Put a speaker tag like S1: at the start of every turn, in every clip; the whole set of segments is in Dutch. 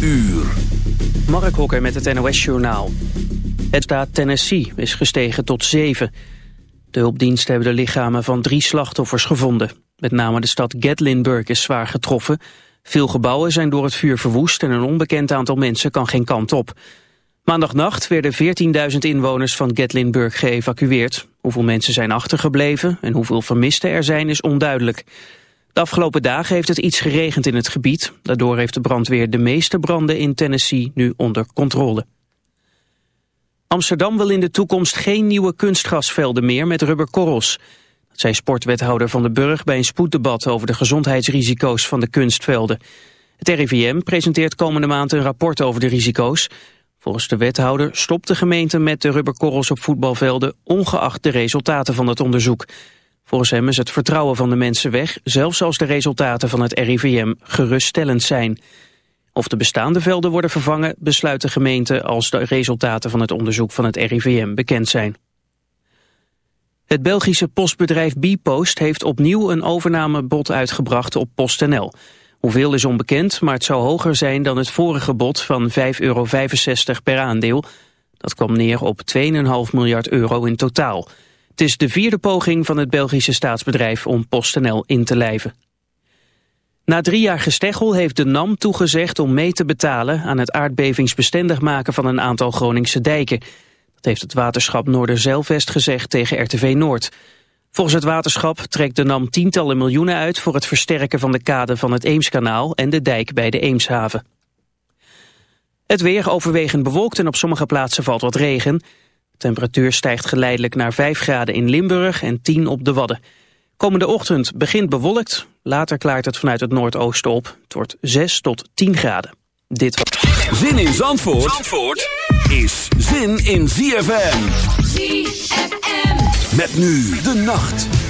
S1: uur.
S2: Mark Hokker met het NOS-journaal. Het staat Tennessee is gestegen tot zeven. De hulpdiensten hebben de lichamen van drie slachtoffers gevonden. Met name de stad Gatlinburg is zwaar getroffen. Veel gebouwen zijn door het vuur verwoest... en een onbekend aantal mensen kan geen kant op. Maandagnacht werden 14.000 inwoners van Gatlinburg geëvacueerd. Hoeveel mensen zijn achtergebleven en hoeveel vermisten er zijn is onduidelijk. De afgelopen dagen heeft het iets geregend in het gebied. Daardoor heeft de brandweer de meeste branden in Tennessee nu onder controle. Amsterdam wil in de toekomst geen nieuwe kunstgrasvelden meer met rubberkorrels. Dat zei sportwethouder Van de Burg bij een spoeddebat over de gezondheidsrisico's van de kunstvelden. Het RIVM presenteert komende maand een rapport over de risico's. Volgens de wethouder stopt de gemeente met de rubberkorrels op voetbalvelden ongeacht de resultaten van het onderzoek. Volgens hem is het vertrouwen van de mensen weg, zelfs als de resultaten van het RIVM geruststellend zijn. Of de bestaande velden worden vervangen, besluit de gemeente als de resultaten van het onderzoek van het RIVM bekend zijn. Het Belgische postbedrijf Bpost heeft opnieuw een overnamebod uitgebracht op PostNL. Hoeveel is onbekend, maar het zou hoger zijn dan het vorige bod van 5,65 euro per aandeel. Dat kwam neer op 2,5 miljard euro in totaal. Het is de vierde poging van het Belgische staatsbedrijf om PostNL in te lijven. Na drie jaar gesteggel heeft de NAM toegezegd om mee te betalen aan het aardbevingsbestendig maken van een aantal Groningse dijken. Dat heeft het waterschap Noorderzeilvest gezegd tegen RTV Noord. Volgens het waterschap trekt de NAM tientallen miljoenen uit voor het versterken van de kade van het Eemskanaal en de dijk bij de Eemshaven. Het weer overwegend bewolkt en op sommige plaatsen valt wat regen. Temperatuur stijgt geleidelijk naar 5 graden in Limburg en 10 op de Wadden. Komende ochtend begint bewolkt, later klaart het vanuit het noordoosten op. Het wordt 6 tot 10 graden. Dit was...
S1: Zin in Zandvoort, Zandvoort is zin in ZFM. ZFM. Met nu de nacht.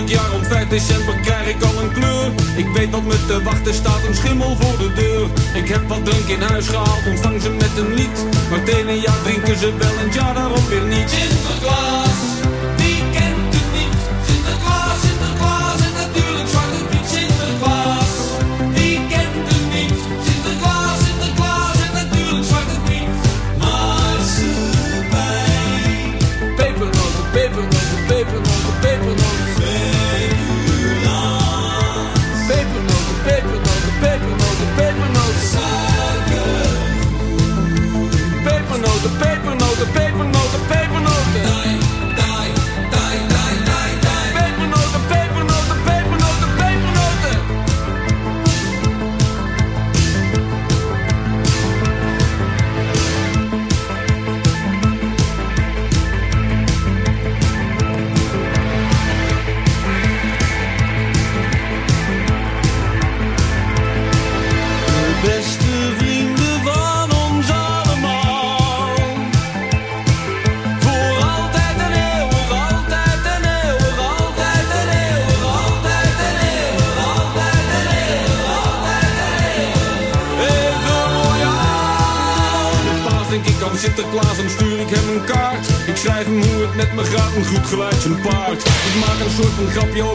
S3: Jaar om 5 december krijg ik al een kleur. Ik weet dat me te wachten staat een schimmel voor de deur. Ik heb wat drank in huis gehaald, ontvang ze met een lied. Maar het ene jaar drinken ze wel en ja daarop weer niet. Sinterklaas. goed, een grapje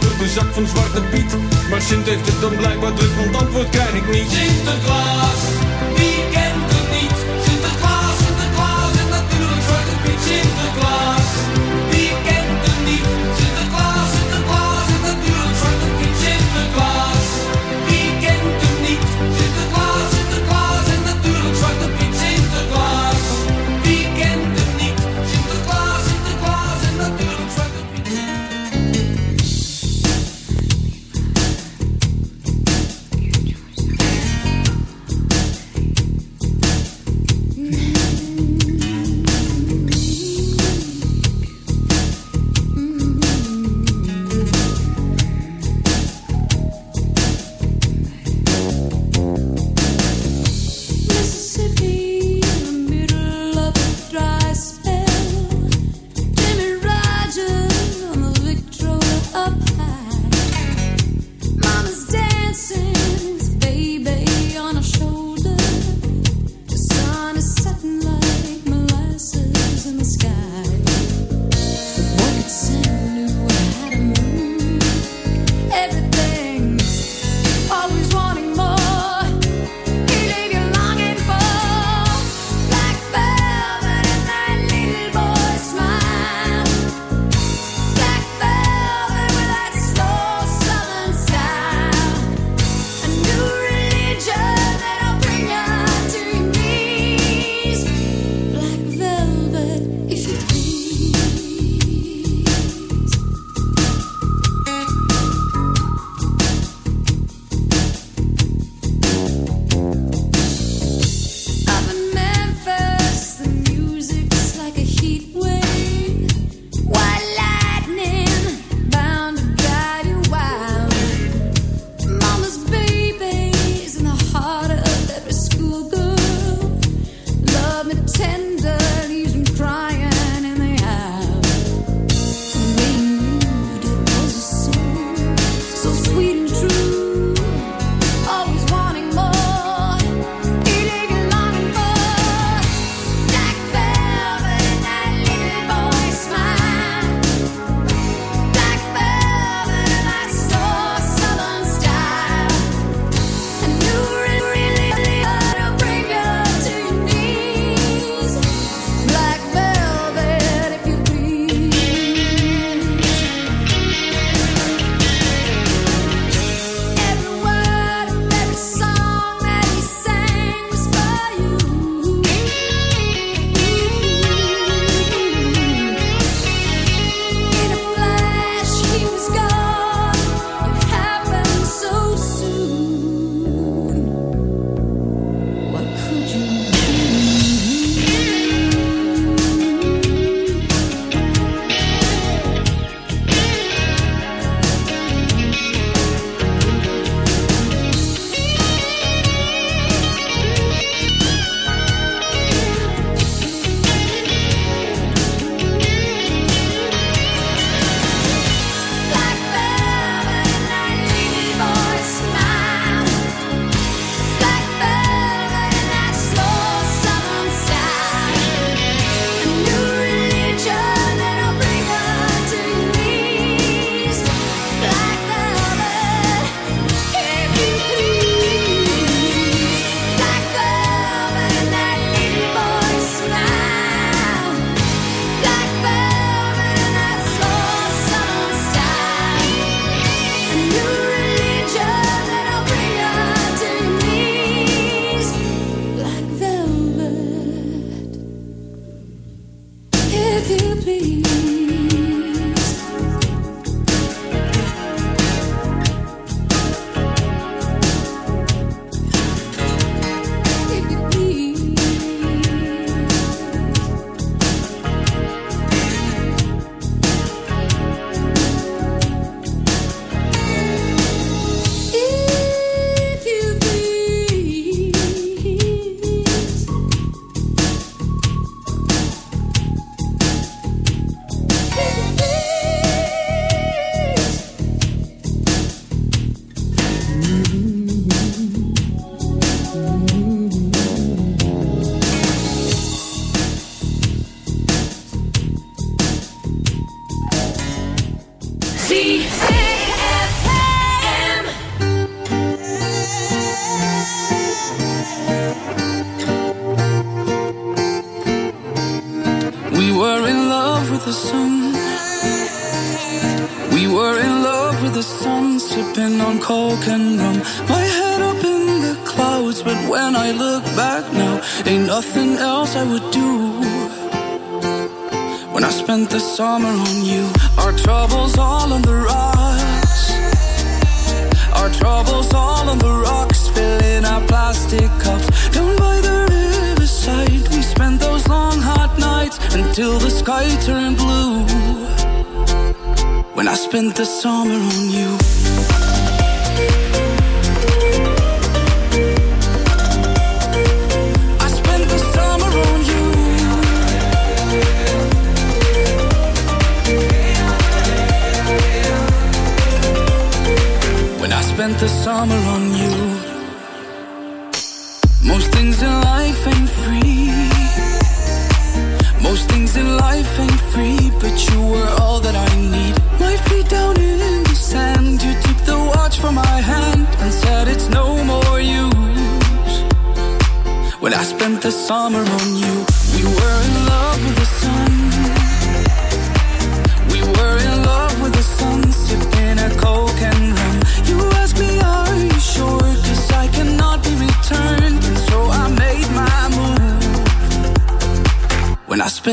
S4: the summer on you.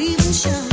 S4: even shine.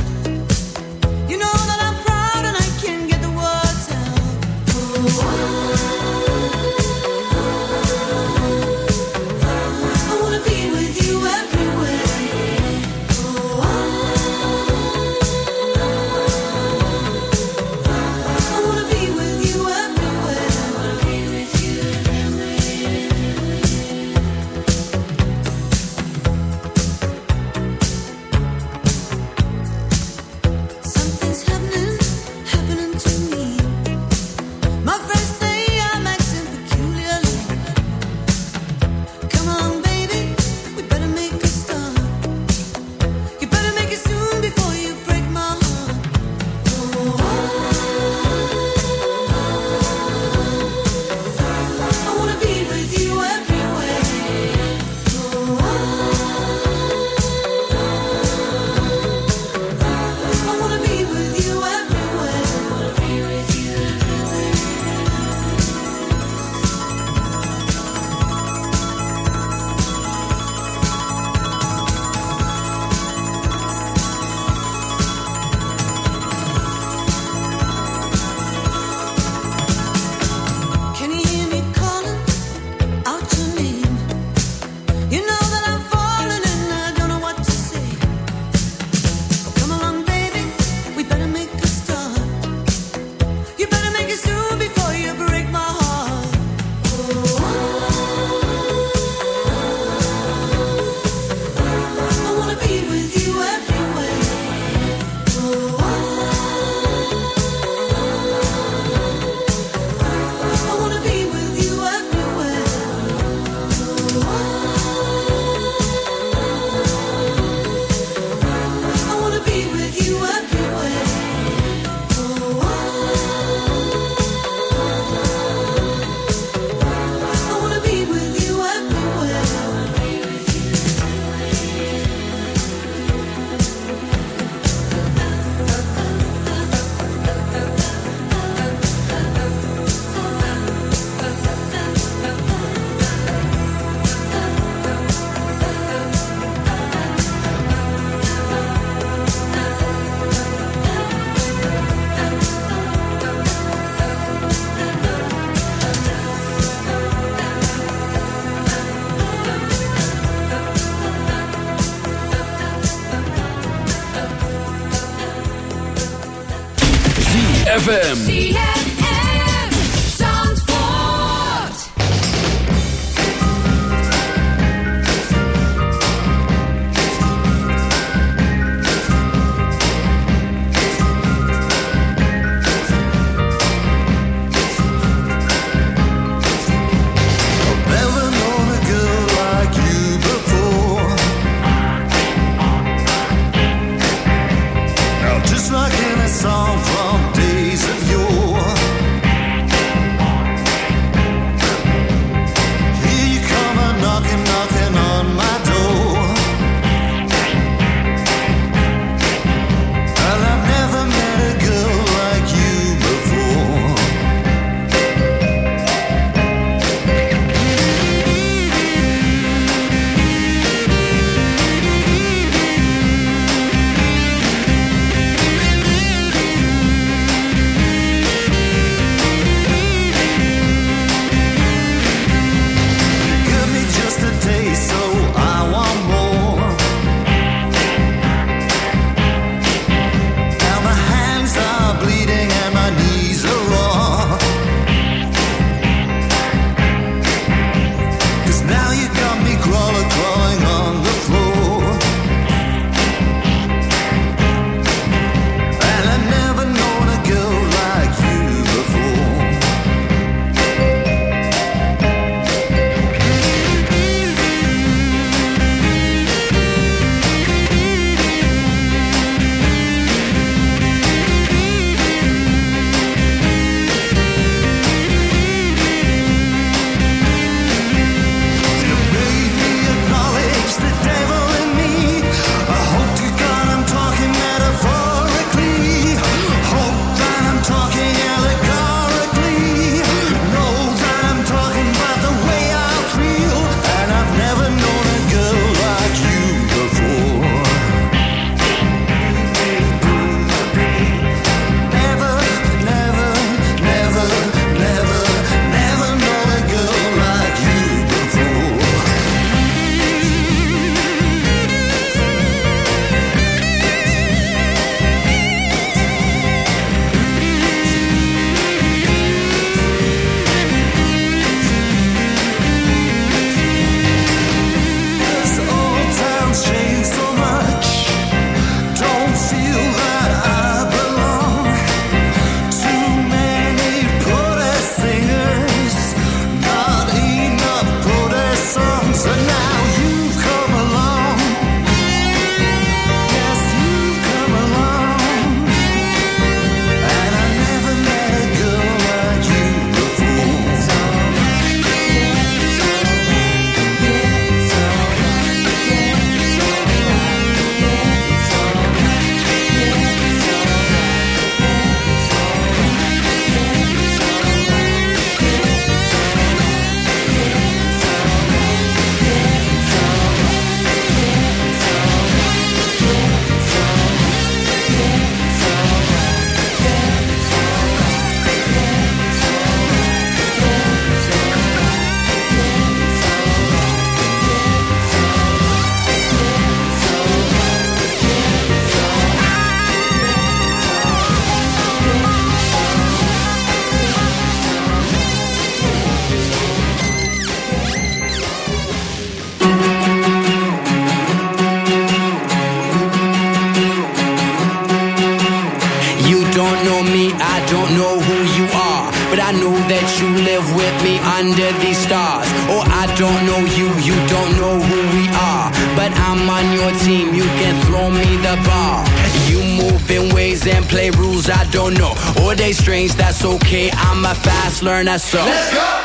S4: international. Let's go.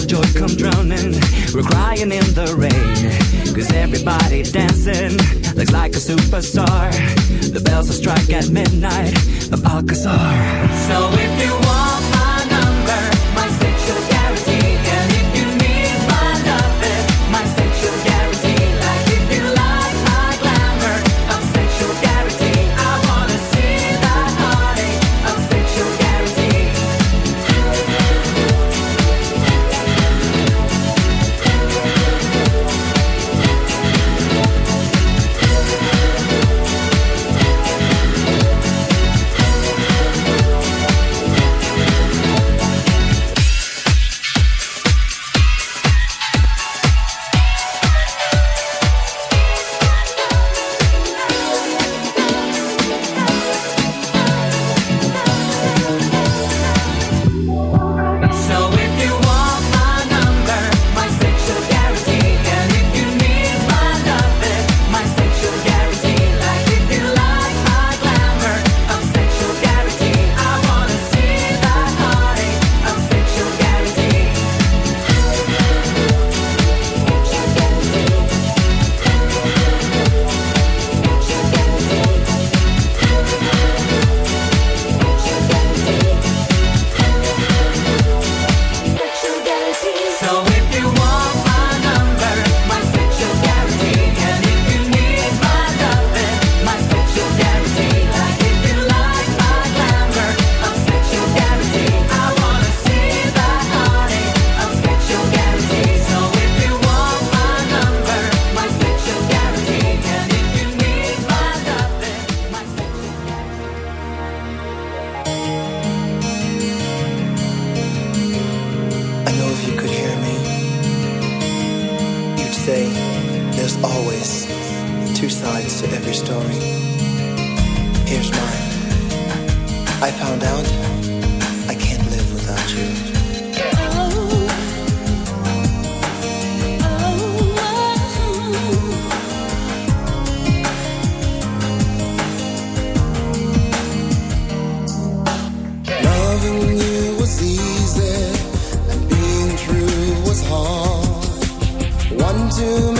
S5: the joy come drowning. We're crying in the rain. Cause everybody dancing looks like a superstar. The
S6: bells will
S1: strike at midnight. The Alcazar. So if you want I know if you could hear
S6: me, you'd say
S7: there's always two sides
S8: to every story. Here's mine.
S7: I found out to me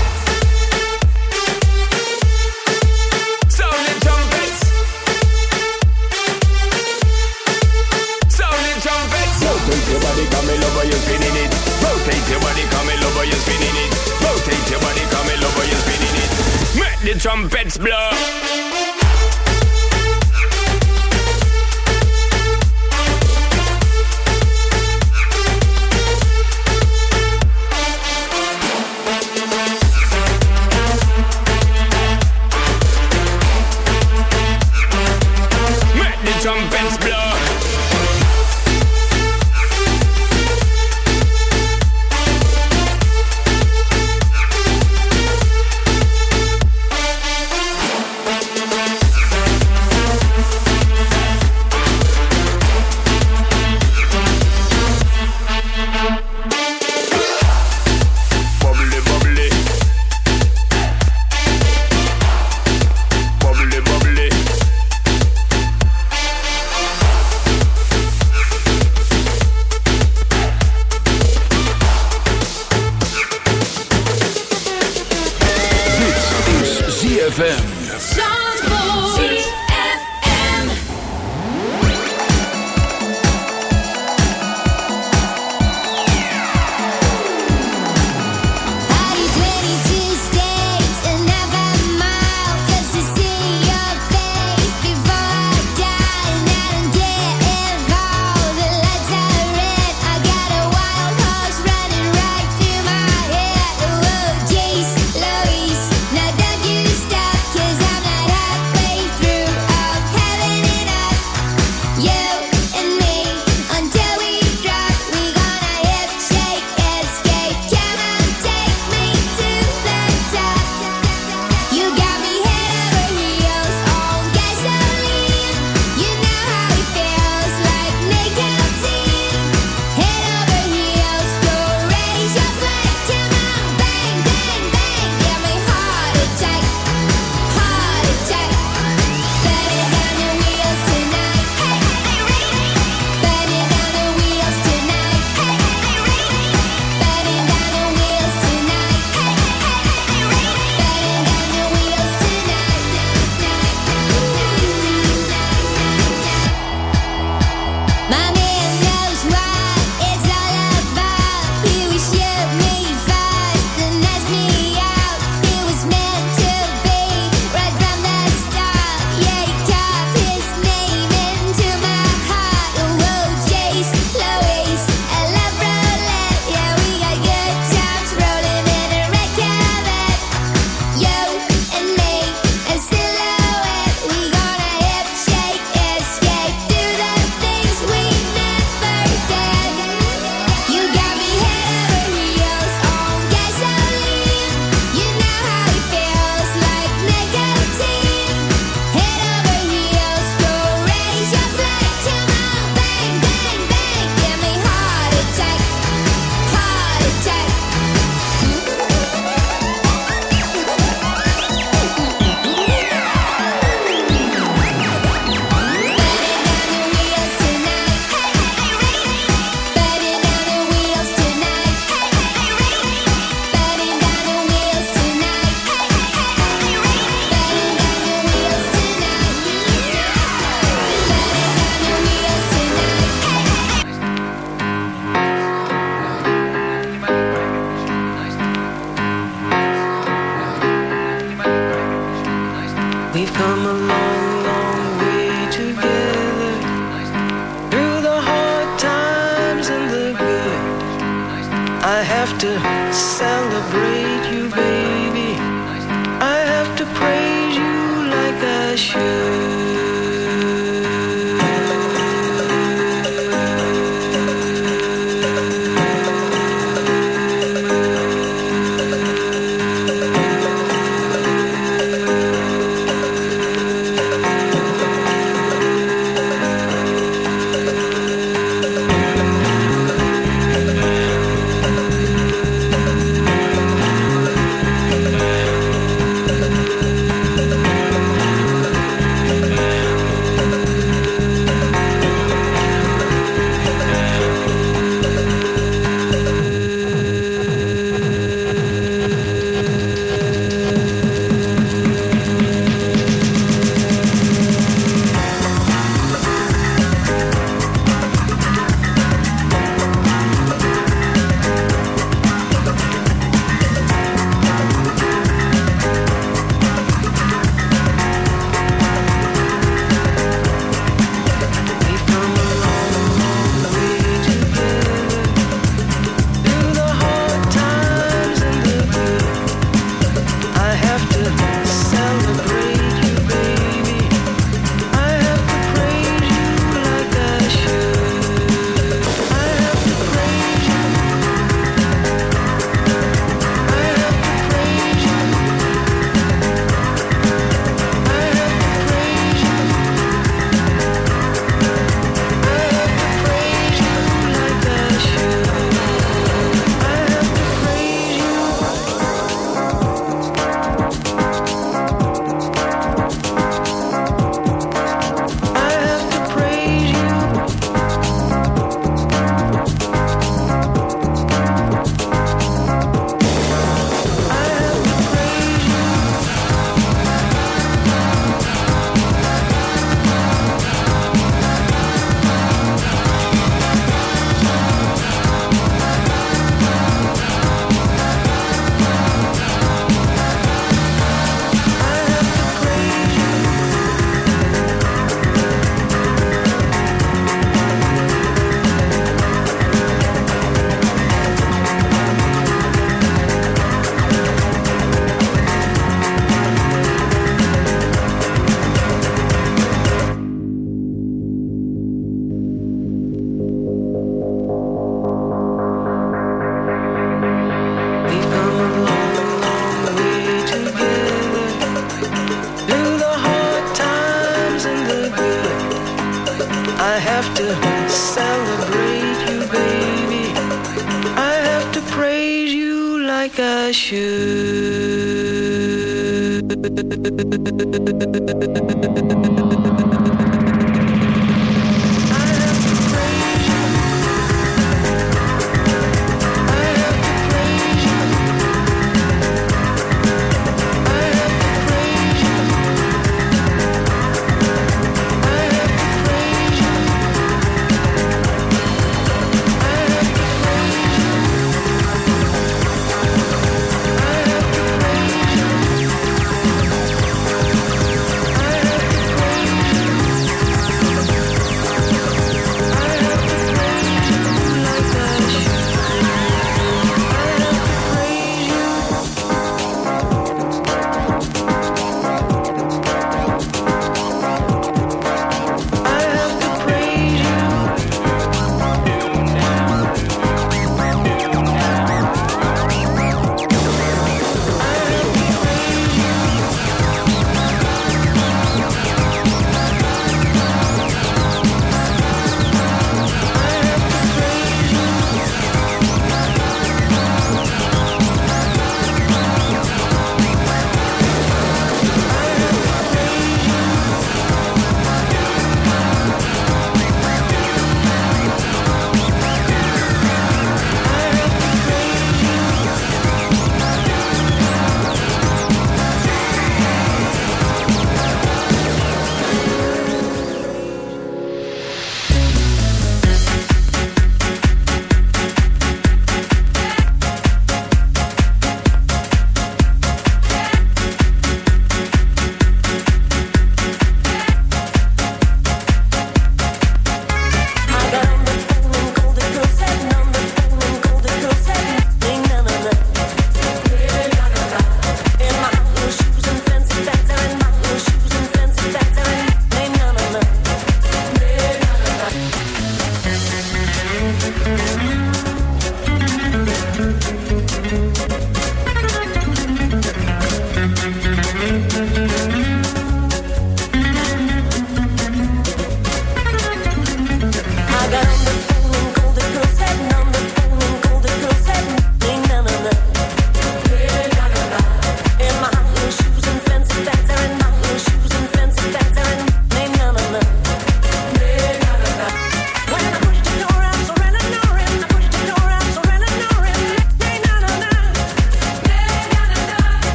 S7: Trumpets blow.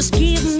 S9: Just give me